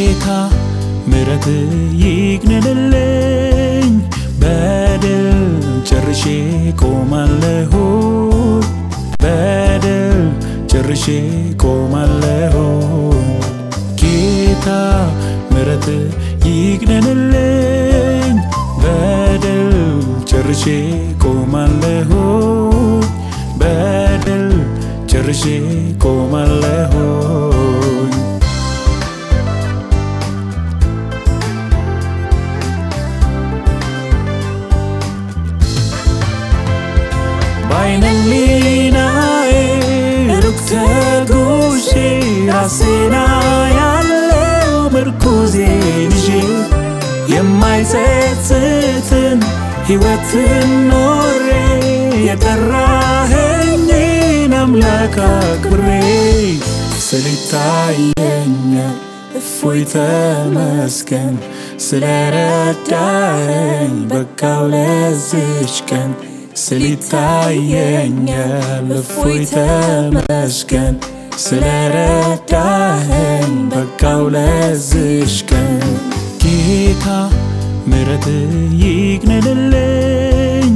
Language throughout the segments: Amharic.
ጌታ ምረት ይግነንልኝ በድል ጨርሼ ቆማለሁ። በድል ጨርሼ ቆማለሁ። ጌታ ምረት ይግነንልኝ በድል ጨርሼ ቆማለሁ ሩቅ ተጉዤ ራሴና ያለው ምርኩዜን ይዤ የማይጸጽትን ሕይወትን ኖሬ የጠራኸኝን አምላክ አክብሬ ስሊታየኛል እፎይ ተመስገን ስለረዳኸኝ በቃው ለዝች ቀን ስሊታየኛል እፎይ ተመስገን። ስለረዳኸኝ በቃው ለዝች ቀን። ጌታ ምረት ይግነንልኝ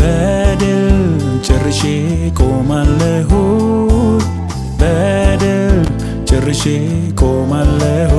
በድል ጨርሼ ቆማለሁ። በድል ጨርሼ ቆማለሁ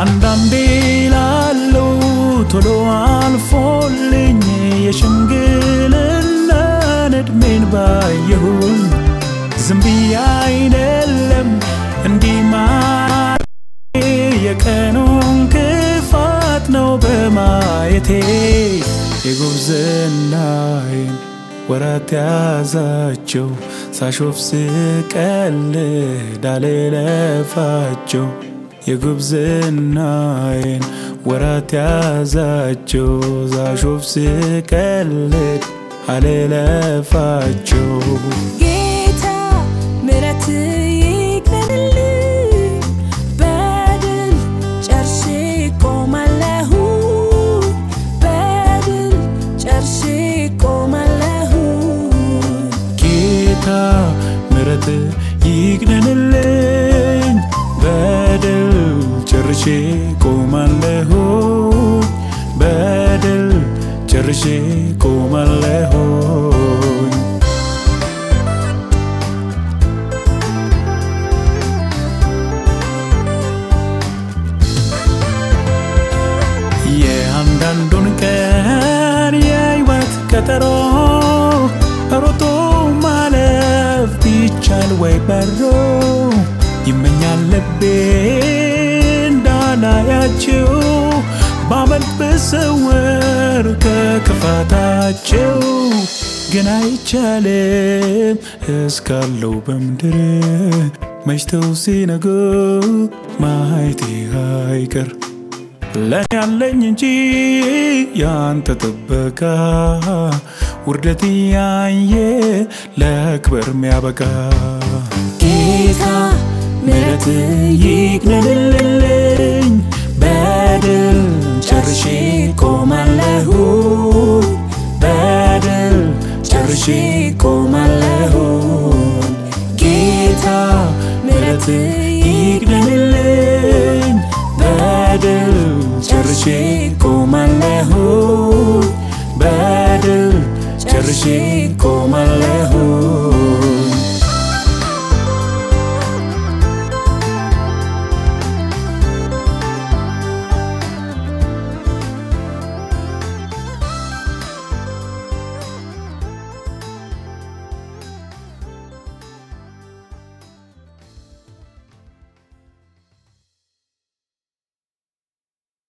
አንዳንዴ ላለው ቶሎ አልፎልኝ የሽምግልናን ዕድሜን ባየሁኝ። ዝም ብዬ አይደለም እንዲህ ማለቴ የቀኑን ክፋት ነው በማየቴ። የጉብዝናዬን ወራት ያዛቸው ሳሾፍ ስቀልድ አልለፋቸው የጉብዝናዬን ወራት ያዛቸው። ዛሾፍ ስቀልድ አልለፋቸው ጌታ ምረት ይግነንልኝ በድል ጨርሼ ቆማለሁ በድል ጨርሼ ቆማለሁ ጌታ ምረት በድል ጨርሼ ቆማለሁ። በድል ጨርሼ ቆማለሁ የአንዳንዱን ቀን የሕይወት ቀጠሮ ሮጦ ማለፍ ቢቻል ወይ በሮ? ይመኛል ልቤ እንዳላያቸው ባመልጥ ብሰወር ከክፋታቸው ግን አይቻልም። እስካለው በምድር መሽተው ሲነጉ ማየቴ አይቀር። ለኔ ያለኝ እንጂ ያንተ ጥበቃ ውርደት ያየ ለክብር ሚያበቃ ጌታ ምረት ይግነንልኝ በድል ጨርሼ ቆማለሁ። በድል ጨርሼ ቆማለሁ። ጌታ ምረት ይግነንልኝ በድል ጨርሼ ቆማለሁ። በድል ጨርሼ ቆማለሁ